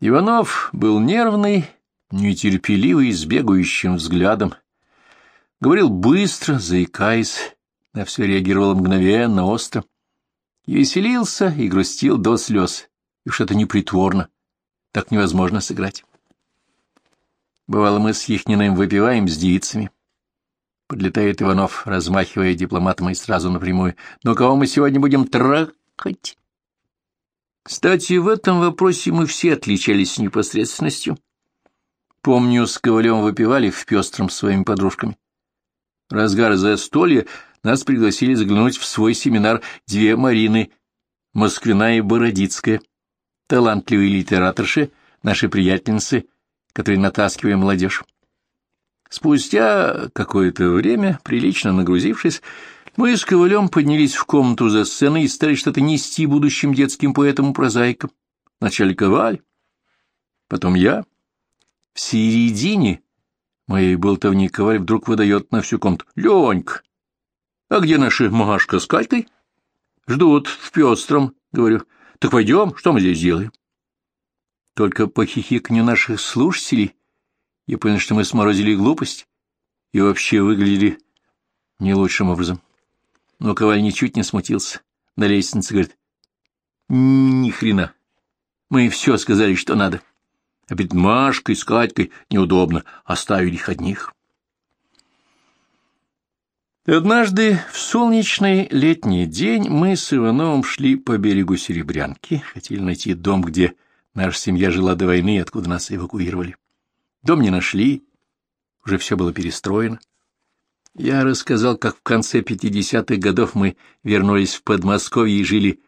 Иванов был нервный, нетерпеливый, с бегающим взглядом. Говорил быстро, заикаясь, на все реагировал мгновенно, остро. веселился и грустил до слез, и что-то непритворно. Так невозможно сыграть. Бывало, мы с Ихниным выпиваем с девицами. Подлетает Иванов, размахивая дипломатом и сразу напрямую. «Ну, кого мы сегодня будем трахать?» Кстати, в этом вопросе мы все отличались непосредственностью. Помню, с Ковалем выпивали в пестром с своими подружками. Разгар застолья нас пригласили заглянуть в свой семинар две Марины, Москвина и Бородицкая, талантливые литераторши, наши приятельницы, которые натаскиваем молодежь. Спустя какое-то время, прилично нагрузившись, мы с Ковалем поднялись в комнату за сценой и стали что-то нести будущим детским поэтам и прозаикам. Вначале Коваль, потом я. В середине моей болтовни Коваль вдруг выдает на всю комнату. «Ленька, а где наши Машка с Катькой?» «Ждут в пестром», — говорю. «Так пойдем, что мы здесь делаем?» Только по хихиканью наших слушателей я понял, что мы сморозили глупость и вообще выглядели не лучшим образом. Но Коваль ничуть не смутился. На лестнице говорит, ни хрена. Мы все сказали, что надо. А перед Машкой с Катькой неудобно. Оставили их одних. Однажды в солнечный летний день мы с Ивановым шли по берегу Серебрянки, хотели найти дом, где наша семья жила до войны, откуда нас эвакуировали. Дом не нашли, уже все было перестроено. Я рассказал, как в конце 50-х годов мы вернулись в Подмосковье и жили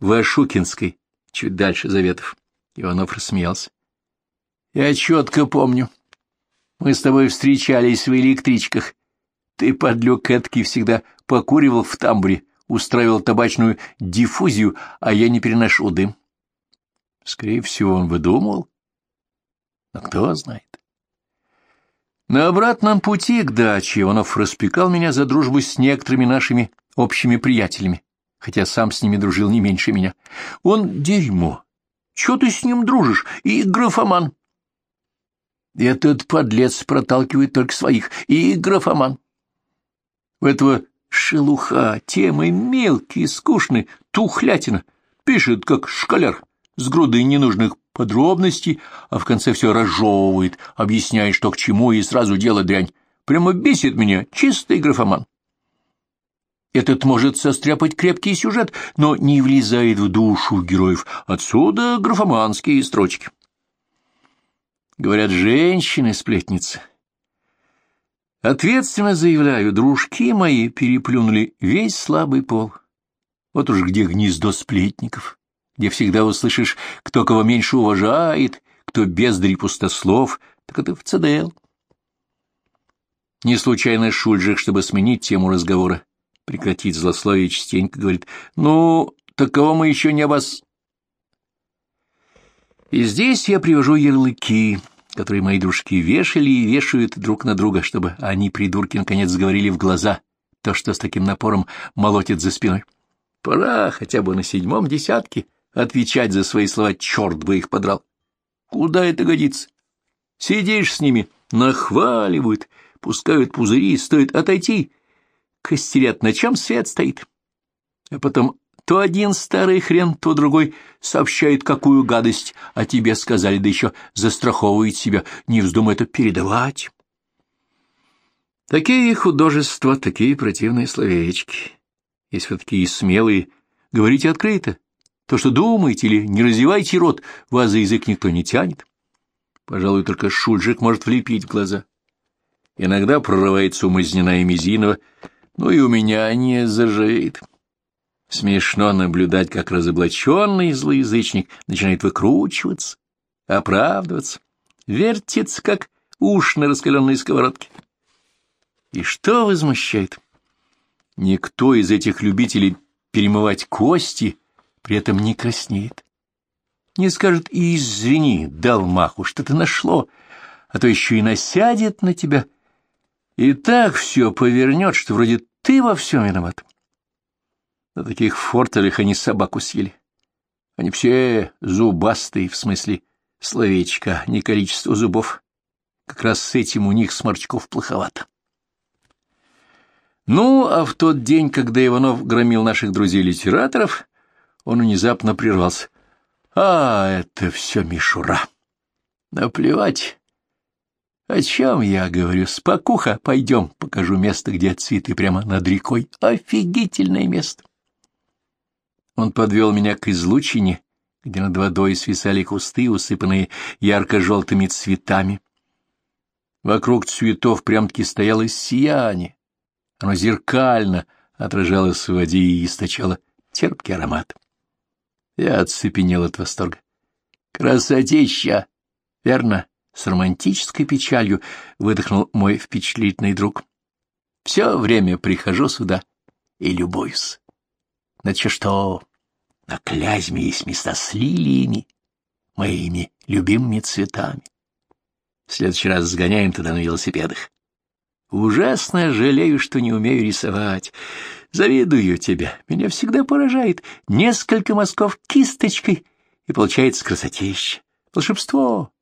в Ашукинской, чуть дальше Заветов. Иванов рассмеялся. Я четко помню. Мы с тобой встречались в электричках. Ты, подлюк эткий, всегда покуривал в тамбуре, устраивал табачную диффузию, а я не переношу дым. Скорее всего, он выдумывал. Но кто знает. На обратном пути к даче Иванов распекал меня за дружбу с некоторыми нашими общими приятелями, хотя сам с ними дружил не меньше меня. Он дерьмо. Чего ты с ним дружишь? И графоман. Этот подлец проталкивает только своих. И графоман. У этого шелуха, темы мелкие, скучные, тухлятина. Пишет, как школяр, с грудой ненужных подробностей, а в конце все разжевывает, объясняет, что к чему, и сразу дело дрянь. Прямо бесит меня, чистый графоман. Этот может состряпать крепкий сюжет, но не влезает в душу героев. Отсюда графоманские строчки. Говорят, женщины-сплетницы. Ответственно заявляю, дружки мои переплюнули весь слабый пол. Вот уж где гнездо сплетников где всегда услышишь, кто кого меньше уважает, кто бездарь пустослов, так это в ЦДЛ. Не случайно Шульжих, чтобы сменить тему разговора, прекратить злословие, частенько говорит, «Ну, так кого мы еще не обос...» И здесь я привожу ярлыки, которые мои дружки вешали и вешают друг на друга, чтобы они, придурки, наконец заговорили в глаза то, что с таким напором молотит за спиной. Пора хотя бы на седьмом десятке отвечать за свои слова, черт бы их подрал. Куда это годится? Сидишь с ними, нахваливают, пускают пузыри, стоит отойти. Костерят, на чем свет стоит. А потом то один старый хрен, то другой сообщает, какую гадость о тебе сказали, да еще застраховывает себя, не вздумай это передавать. Такие художества, такие противные словечки. Если вы такие смелые, говорите открыто, то, что думаете, или не разевайте рот, вас за язык никто не тянет. Пожалуй, только Шульжик может влепить в глаза. Иногда прорывается умызнена и мизинова, но и у меня не заживет. Смешно наблюдать, как разоблаченный злоязычник начинает выкручиваться, оправдываться, вертится, как уж на раскаленной сковородке. И что возмущает? Никто из этих любителей перемывать кости при этом не краснеет. Не скажет и извини, дал маху, что-то нашло, а то еще и насядет на тебя. И так все повернет, что вроде ты во всем виноват. На таких фортелях они собаку съели. Они все зубастые, в смысле словечко, не количество зубов. Как раз с этим у них сморчков плоховато. Ну, а в тот день, когда Иванов громил наших друзей-литераторов, он внезапно прервался. А, это все мишура. Наплевать. О чем я говорю? Спокуха, пойдем, покажу место, где цветы прямо над рекой. Офигительное место. Он подвел меня к излучине, где над водой свисали кусты, усыпанные ярко-желтыми цветами. Вокруг цветов прям-таки стояло сияние. Оно зеркально отражалось в воде и источало терпкий аромат. Я оцепенел от восторга. «Красотища! Верно?» — с романтической печалью выдохнул мой впечатлительный друг. «Все время прихожу сюда и любуюсь. Значит, что на Клязьме есть места с лилиями, моими любимыми цветами. В следующий раз сгоняем туда на велосипедах. Ужасно жалею, что не умею рисовать. Завидую тебя. Меня всегда поражает. Несколько мазков кисточкой, и получается красотища. Волшебство,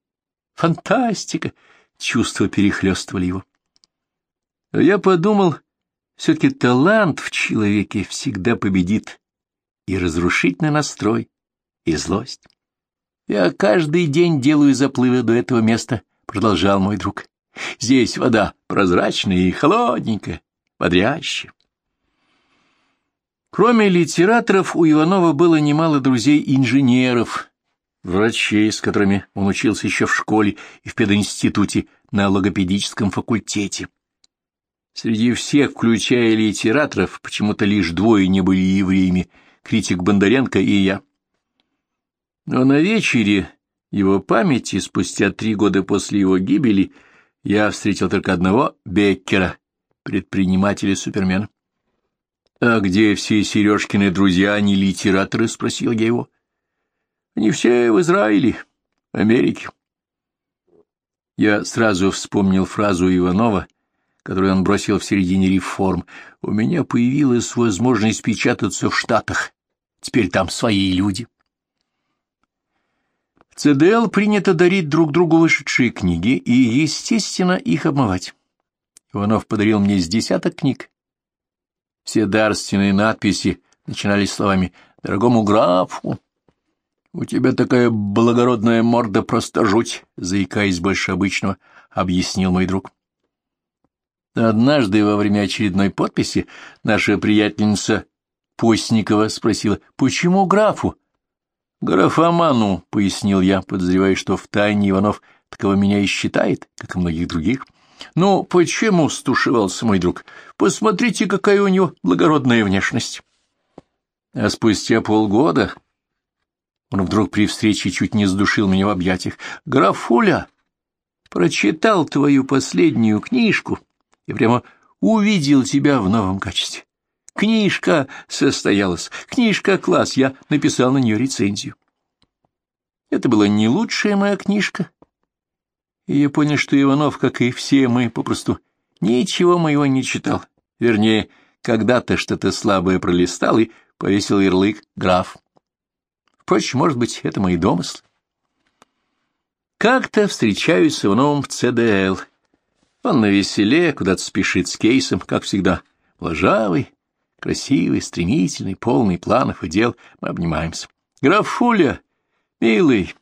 фантастика. Чувства перехлестывали его. Но я подумал, все-таки талант в человеке всегда победит и разрушительный настрой, и злость. Я каждый день делаю заплывы до этого места, продолжал мой друг. Здесь вода прозрачная и холодненькая, бодрящая. Кроме литераторов, у Иванова было немало друзей-инженеров, врачей, с которыми он учился еще в школе и в пединституте на логопедическом факультете. Среди всех, включая литераторов, почему-то лишь двое не были евреями, критик Бондаренко и я. Но на вечере его памяти, спустя три года после его гибели, я встретил только одного Беккера, предпринимателя-супермена. — А где все Сережкины друзья, а не литераторы? — спросил я его. — Они все в Израиле, Америке. Я сразу вспомнил фразу Иванова, которую он бросил в середине реформ. У меня появилась возможность печататься в Штатах. Теперь там свои люди. В ЦДЛ принято дарить друг другу вышедшие книги и, естественно, их обмывать. Иванов подарил мне с десяток книг, все дарственные надписи начинались словами «Дорогому графу». «У тебя такая благородная морда, просто жуть», — заикаясь больше обычного, объяснил мой друг. Однажды во время очередной подписи наша приятельница Постникова спросила, «Почему графу?» «Графоману», — пояснил я, подозревая, что в тайне Иванов такого меня и считает, как и многих других. «Ну, почему?» — стушевался мой друг. «Посмотрите, какая у него благородная внешность». А спустя полгода он вдруг при встрече чуть не сдушил меня в объятиях. «Графуля, прочитал твою последнюю книжку и прямо увидел тебя в новом качестве. Книжка состоялась, книжка класс, я написал на нее рецензию. Это была не лучшая моя книжка, и я понял, что Иванов, как и все мы, попросту ничего моего не читал. Вернее, когда-то что-то слабое пролистал и повесил ярлык «граф». Впрочем, может быть, это мои домыслы. Как-то встречаюсь с Ивановым в ЦДЛ. Он на веселе, куда-то спешит с кейсом, как всегда, ложавый, красивый, стремительный, полный планов и дел. Мы обнимаемся. «Графуля, милый,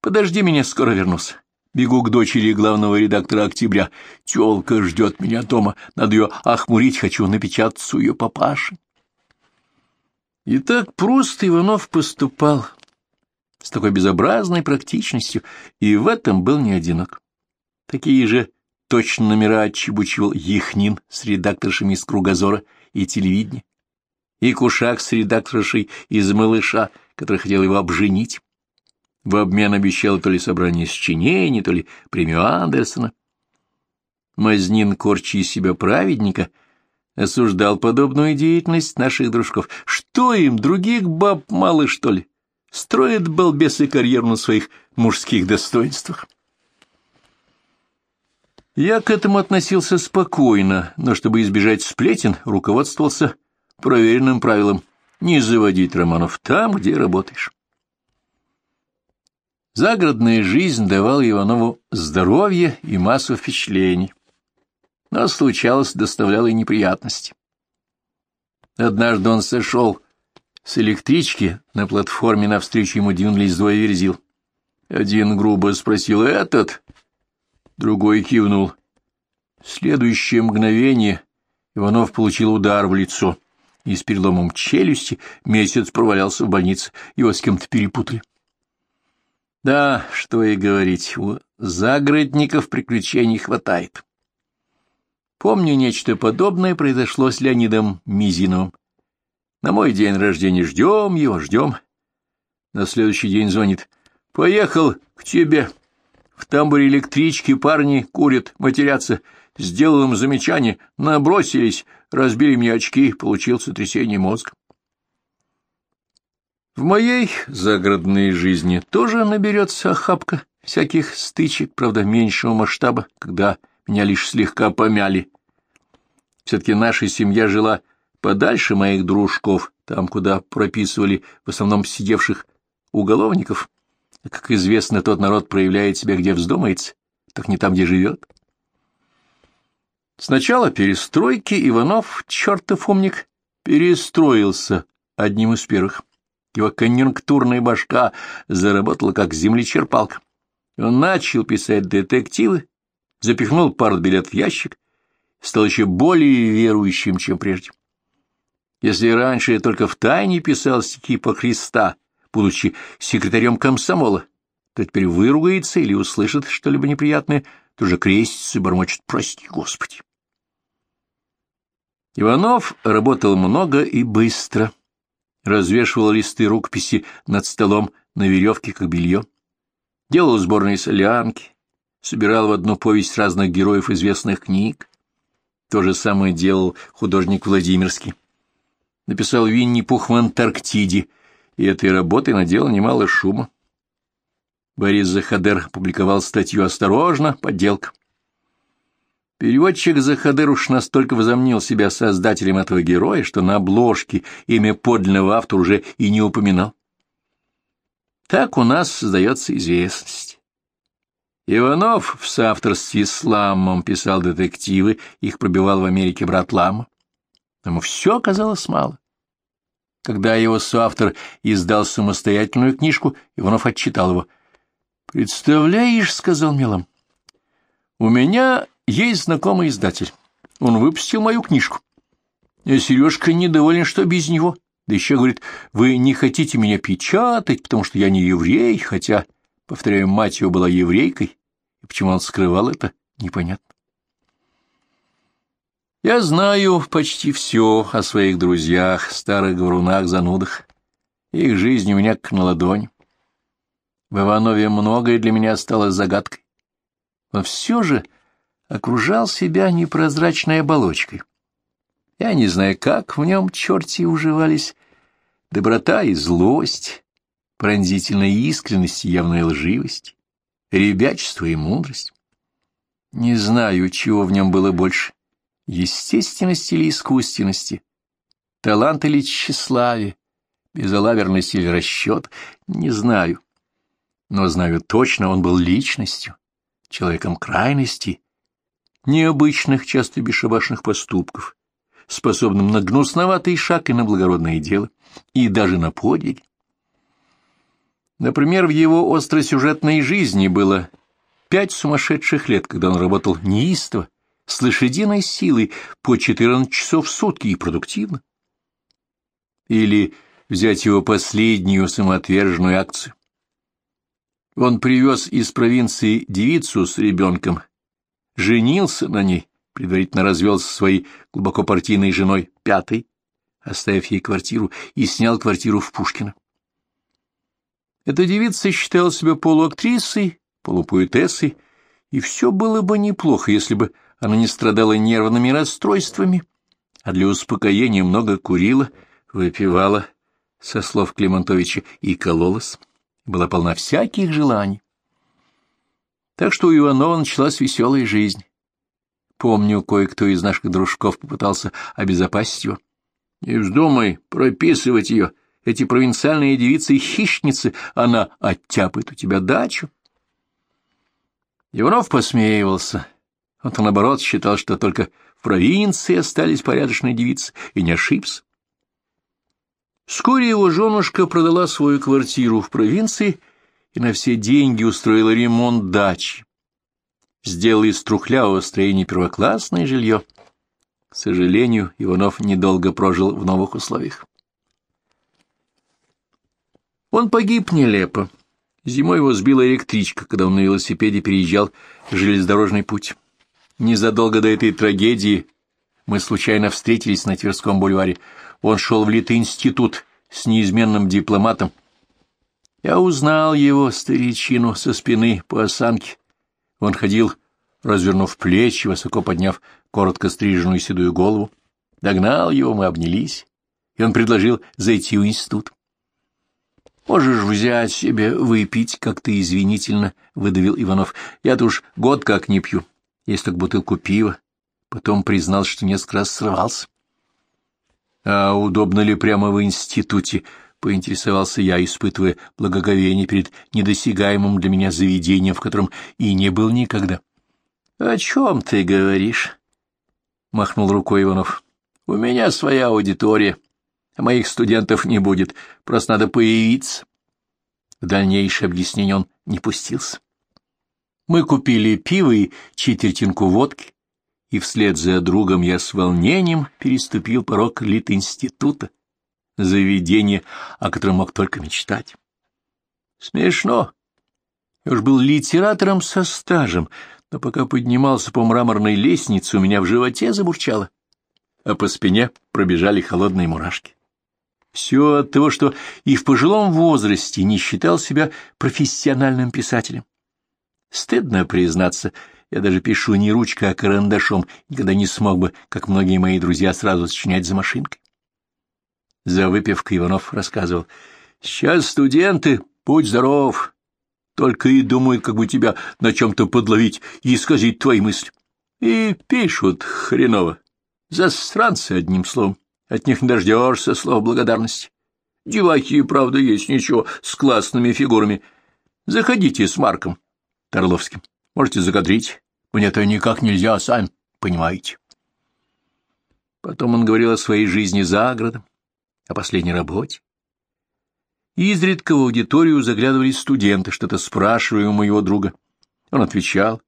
подожди меня, скоро вернусь». Бегу к дочери главного редактора «Октября». Тёлка ждет меня дома. Надо ее охмурить, хочу напечататься у ее папаши. И так просто Иванов поступал, с такой безобразной практичностью, и в этом был не одинок. Такие же точно номера отчебучивал Яхнин с редакторшами из «Кругозора» и телевидения, и Кушак с редакторшей из «Малыша», который хотел его обженить в обмен обещал то ли собрание сочинений, то ли премию Андерсона. Мазнин, корчи из себя праведника, осуждал подобную деятельность наших дружков. Что им, других баб мало, что ли? Строят балбесы карьеру на своих мужских достоинствах. Я к этому относился спокойно, но чтобы избежать сплетен, руководствовался проверенным правилом не заводить романов там, где работаешь. Загородная жизнь давала Иванову здоровье и массу впечатлений, но случалось, доставляла и неприятности. Однажды он сошел с электрички, на платформе навстречу ему двинулись двое верзил. Один грубо спросил «Этот?», другой кивнул. В следующее мгновение Иванов получил удар в лицо и с переломом челюсти месяц провалялся в больнице, его с кем-то перепутали. Да, что и говорить, у загородников приключений хватает. Помню, нечто подобное произошло с Леонидом Мизиновым. На мой день рождения ждем его, ждем. На следующий день звонит. Поехал к тебе. В тамбуре электрички парни курят, матерятся. Сделал им замечание, набросились, разбили мне очки, получил сотрясение мозга. В моей загородной жизни тоже наберется охапка всяких стычек, правда, меньшего масштаба, когда меня лишь слегка помяли. Все-таки наша семья жила подальше моих дружков, там, куда прописывали в основном сидевших уголовников. Как известно, тот народ проявляет себя, где вздумается, так не там, где живет. С начала перестройки Иванов, чертов умник, перестроился одним из первых. Его конъюнктурная башка заработала как землечерпалка. Он начал писать детективы, запихнул партбилет в ящик, стал еще более верующим, чем прежде. Если раньше я только в тайне писал стихи по Христа, будучи секретарем комсомола, то теперь выругается или услышит что-либо неприятное, то же крестится и бормочет «Прости, Господи». Иванов работал много и быстро развешивал листы рукописи над столом на веревке, как белье, делал сборные солянки, собирал в одну повесть разных героев известных книг. То же самое делал художник Владимирский. Написал Винни-Пух в Антарктиде, и этой работой наделал немало шума. Борис Захадер публиковал статью «Осторожно, подделка». Переводчик Захадыр уж настолько возомнил себя создателем этого героя, что на обложке имя подлинного автора уже и не упоминал. Так у нас создается известность. Иванов в соавторстве с Ламом писал детективы, их пробивал в Америке брат Лама. Ему все оказалось мало. Когда его соавтор издал самостоятельную книжку, Иванов отчитал его. «Представляешь, — сказал Мелом, — у меня есть знакомый издатель. Он выпустил мою книжку. И Сережка недоволен, что без него. Да еще говорит, вы не хотите меня печатать, потому что я не еврей, хотя, повторяю, мать его была еврейкой, и почему он скрывал это, непонятно. Я знаю почти все о своих друзьях, старых говорунах-занудах. Их жизнь у меня как на ладонь. В Иванове многое для меня стало загадкой. Но все же окружал себя непрозрачной оболочкой. Я не знаю, как в нем черти уживались доброта и злость, пронзительная искренность и явная лживость, ребячество и мудрость. Не знаю, чего в нем было больше — естественности или искусственности, талант или тщеславие, безалаверность или расчет — не знаю. Но знаю точно, он был личностью, человеком крайности необычных, часто бесшабашных поступков, способным на гнусноватый шаг и на благородное дело, и даже на подвиги. Например, в его остросюжетной жизни было пять сумасшедших лет, когда он работал неистово, с лошадиной силой по 14 часов в сутки и продуктивно. Или взять его последнюю самоотверженную акцию. Он привез из провинции девицу с ребенком женился на ней, предварительно развелся со своей глубоко партийной женой пятой, оставив ей квартиру, и снял квартиру в Пушкино. Эта девица считала себя полуактрисой, полупоэтессой, и все было бы неплохо, если бы она не страдала нервными расстройствами, а для успокоения много курила, выпивала, со слов Климантовича, и кололась, была полна всяких желаний. Так что у Иванова началась веселая жизнь. Помню, кое-кто из наших дружков попытался обезопасить его. — Не вздумай прописывать ее, Эти провинциальные девицы-хищницы, она оттяпает у тебя дачу. Иванов посмеивался. Он-то, наоборот, считал, что только в провинции остались порядочные девицы, и не ошибся. Вскоре его женушка продала свою квартиру в провинции и на все деньги устроила ремонт дачи. Сделала из трухлявого строения первоклассное жилье. К сожалению, Иванов недолго прожил в новых условиях. Он погиб нелепо. Зимой его сбила электричка, когда он на велосипеде переезжал железнодорожный путь. Незадолго до этой трагедии мы случайно встретились на Тверском бульваре. Он шел в Литинститут с неизменным дипломатом. Я узнал его, старичину, со спины по осанке. Он ходил, развернув плечи, высоко подняв коротко стриженную седую голову. Догнал его, мы обнялись, и он предложил зайти в институт. Можешь взять себе выпить, как-то извинительно, — выдавил Иванов. Я-то уж год как не пью, есть только бутылку пива. Потом признал, что несколько раз срывался. — А удобно ли прямо в институте? — поинтересовался я, испытывая благоговение перед недосягаемым для меня заведением, в котором и не был никогда. — О чем ты говоришь? — махнул рукой Иванов. — У меня своя аудитория. — а моих студентов не будет, просто надо появиться. В дальнейшее объяснение он не пустился. Мы купили пиво и четвертинку водки, и вслед за другом я с волнением переступил порог Лит-института, заведение, о котором мог только мечтать. Смешно. Я уж был литератором со стажем, но пока поднимался по мраморной лестнице, у меня в животе забурчало, а по спине пробежали холодные мурашки. Все от того, что и в пожилом возрасте не считал себя профессиональным писателем. Стыдно признаться, я даже пишу не ручкой, а карандашом, никогда не смог бы, как многие мои друзья, сразу сочинять за машинкой. За выпивкой Иванов рассказывал. «Сейчас студенты, будь здоров, только и думают, как бы тебя на чем-то подловить и исказить твои мысли. И пишут хреново. Застранцы, одним словом. От них не дождешься слов благодарности. Девахи, правда, есть ничего, с классными фигурами. Заходите с Марком Торловским. Можете закадрить. Мне-то никак нельзя, сами понимаете. Потом он говорил о своей жизни за городом, о последней работе. Изредка в аудиторию заглядывали студенты, что-то спрашивая у моего друга. Он отвечал.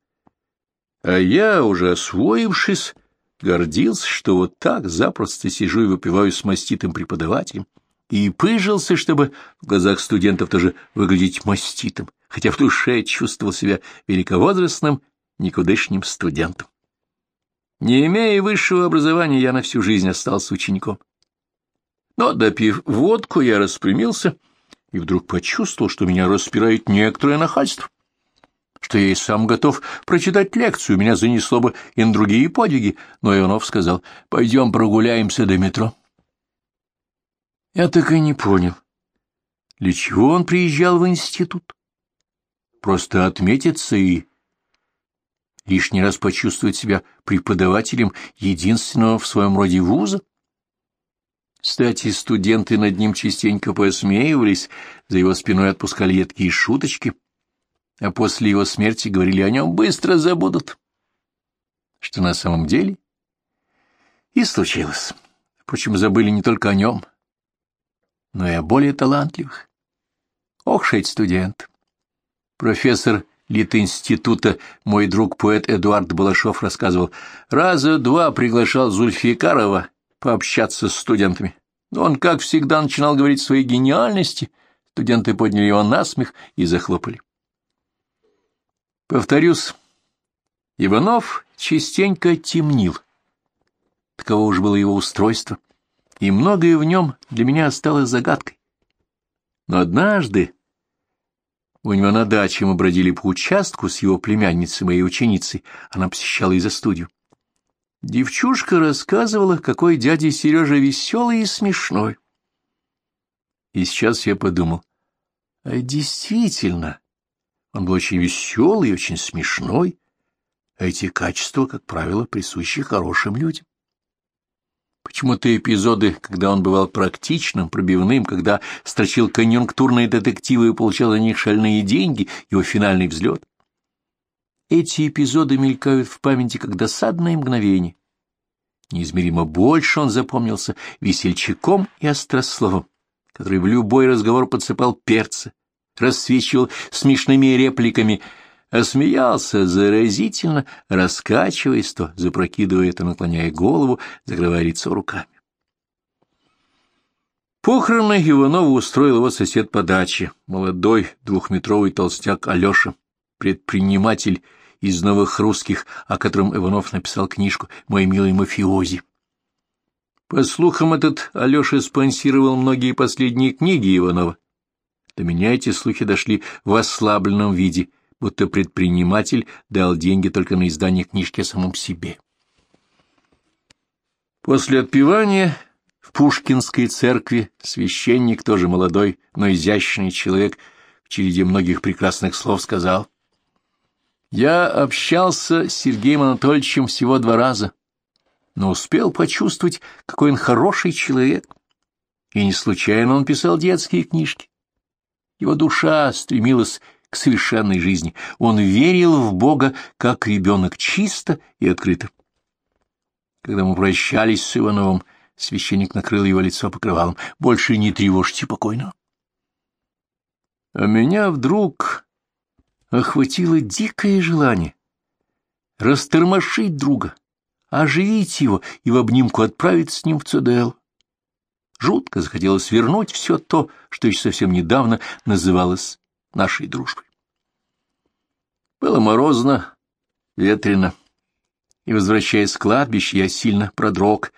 А я, уже освоившись, гордился, что вот так запросто сижу и выпиваю с маститым преподавателем, и пыжился, чтобы в глазах студентов тоже выглядеть маститым, хотя в душе чувствовал себя великовозрастным, никудышним студентом. Не имея высшего образования, я на всю жизнь остался учеником. Но, допив водку, я распрямился и вдруг почувствовал, что меня распирает некоторое нахальство что я и сам готов прочитать лекцию, меня занесло бы и на другие подвиги, но Иванов сказал, пойдем прогуляемся до метро. Я так и не понял, для чего он приезжал в институт? Просто отметиться и лишний раз почувствовать себя преподавателем единственного в своем роде вуза? Кстати, студенты над ним частенько посмеивались, за его спиной отпускали едкие шуточки — а после его смерти говорили о нем, быстро забудут. Что на самом деле и случилось. Впрочем, забыли не только о нем, но и о более талантливых. Ох, шесть студент. Профессор Литинститута, мой друг-поэт Эдуард Балашов рассказывал, раза два приглашал Зульфикарова пообщаться с студентами. Но он, как всегда, начинал говорить своей гениальности, студенты подняли его на смех и захлопали. Повторюсь, Иванов частенько темнил. Таково уж было его устройство, и многое в нем для меня осталось загадкой. Но однажды у него на даче мы бродили по участку с его племянницей, моей ученицей, она посещала и за студию. Девчушка рассказывала, какой дядя Сережа веселый и смешной. И сейчас я подумал, а действительно, он был очень веселый и очень смешной, а эти качества, как правило, присущи хорошим людям. Почему-то эпизоды, когда он бывал практичным, пробивным, когда строчил конъюнктурные детективы и получал за них шальные деньги, его финальный взлет. Эти эпизоды мелькают в памяти как досадное мгновение. Неизмеримо больше он запомнился весельчаком и острословом, который в любой разговор подсыпал перца, рассвечивал смешными репликами, а смеялся заразительно, раскачиваясь то, запрокидывая то, наклоняя голову, закрывая лицо руками. Похороны Иванова устроил его сосед по даче, молодой двухметровый толстяк Алеша, предприниматель из новых русских, о котором Иванов написал книжку «Мой милый мафиози». По слухам, этот Алеша спонсировал многие последние книги Иванова. До меня эти слухи дошли в ослабленном виде, будто предприниматель дал деньги только на издание книжки о самом себе. После отпевания в Пушкинской церкви священник, тоже молодой, но изящный человек, в череде многих прекрасных слов сказал — я общался с Сергеем Анатольевичем всего два раза, но успел почувствовать, какой он хороший человек. И не случайно он писал детские книжки. Его душа стремилась к совершенной жизни. Он верил в Бога, как ребенок, чисто и открыто. Когда мы прощались с Ивановым, священник накрыл его лицо покрывалом. «Больше не тревожьте покойно». А меня вдруг охватило дикое желание растормошить друга, оживить его и в обнимку отправить с ним в ЦДЛ. Жутко захотелось вернуть все то, что еще совсем недавно называлось нашей дружбой. Было морозно, ветрено, и, возвращаясь с кладбища, я сильно продрог,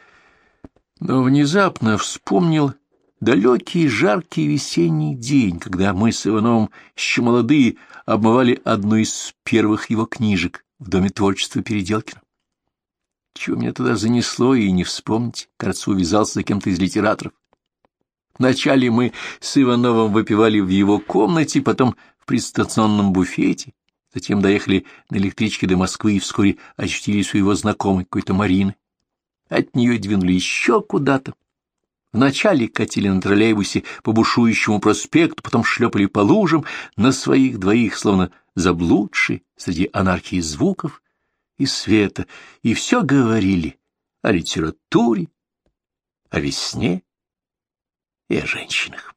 но внезапно вспомнил далекий жаркий весенний день, когда мы с Ивановым еще молодые обмывали одну из первых его книжек в Доме творчества Переделкина. Чего меня туда занесло, и не вспомнить, кажется, увязался за кем-то из литераторов. Вначале мы с Ивановым выпивали в его комнате, потом в предстационном буфете, затем доехали на электричке до Москвы и вскоре очутились у его знакомой, какой-то Марины. От нее двинули еще куда-то. Вначале катили на троллейбусе по бушующему проспекту, потом шлепали по лужам на своих двоих, словно заблудшие среди анархии звуков и света, и все говорили о литературе, о весне и о женщинах.